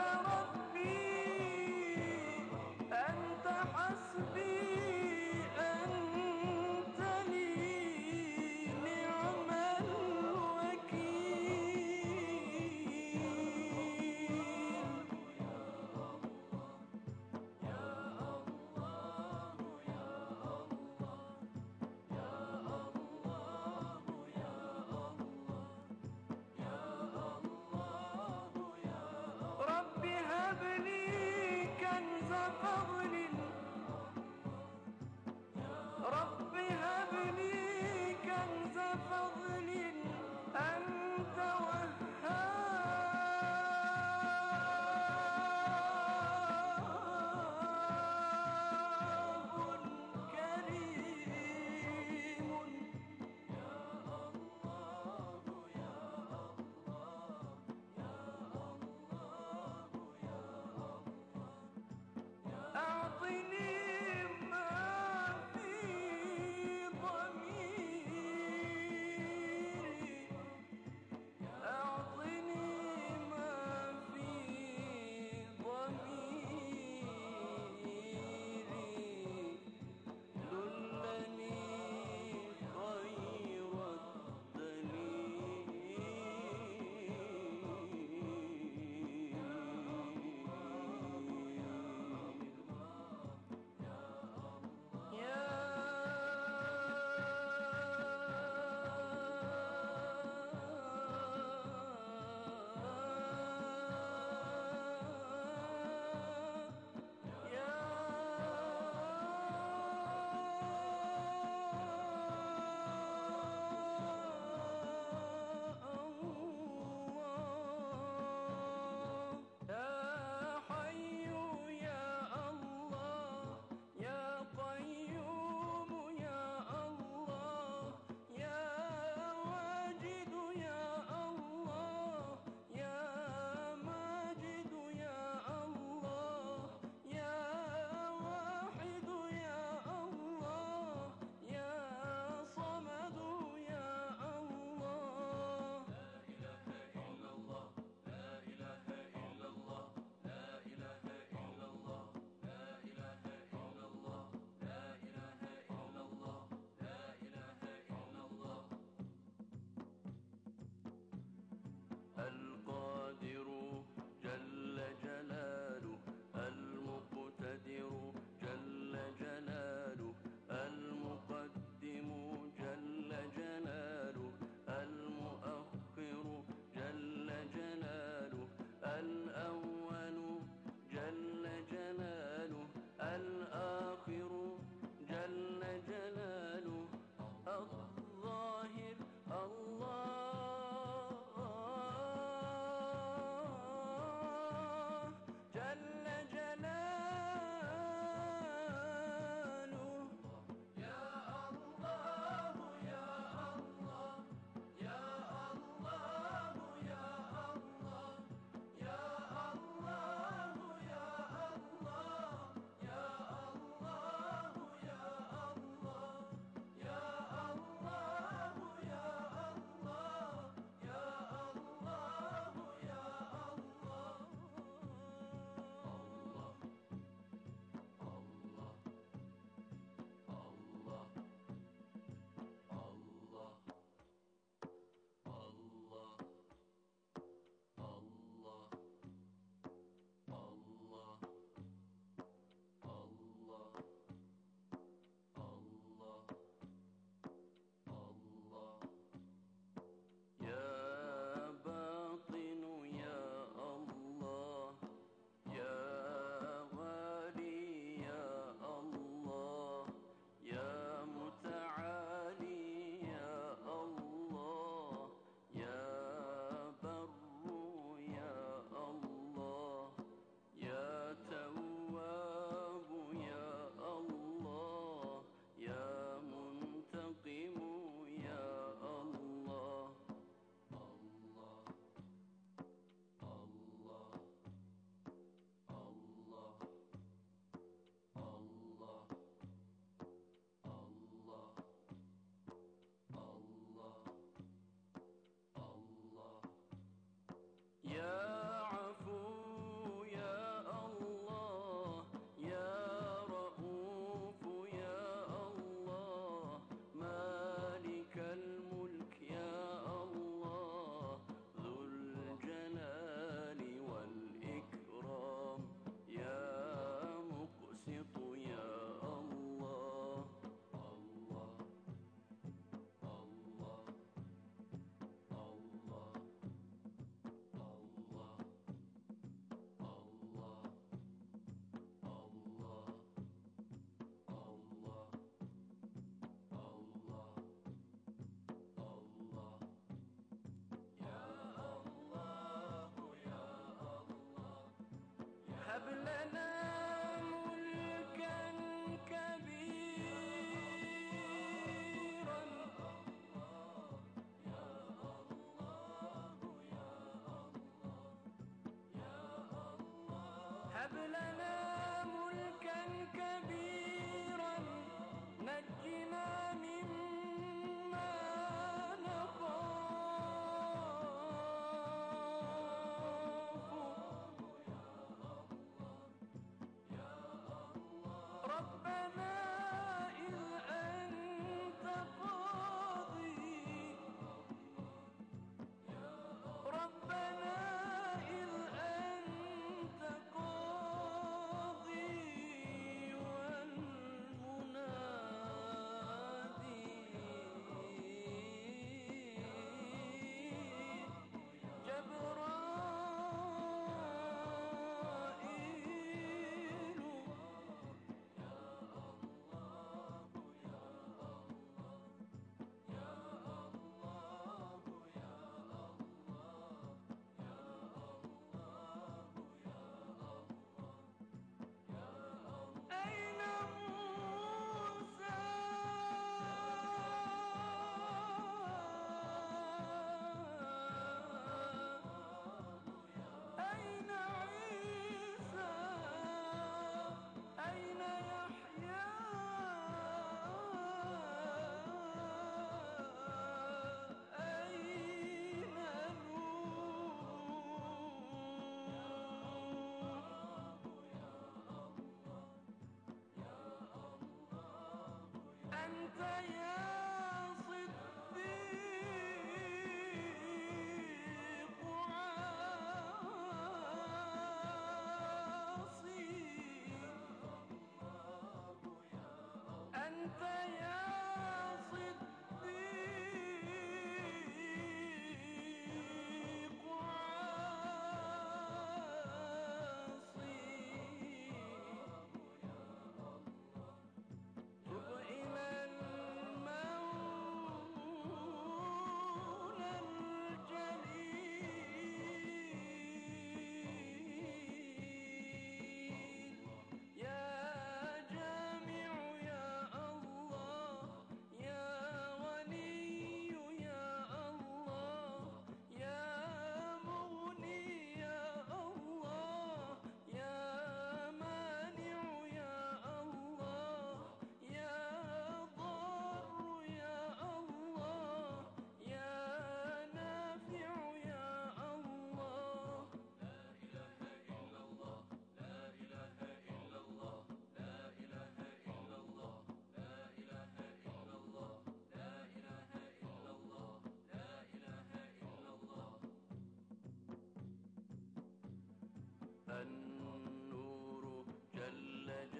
Come on. Allah. believe.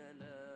جلاله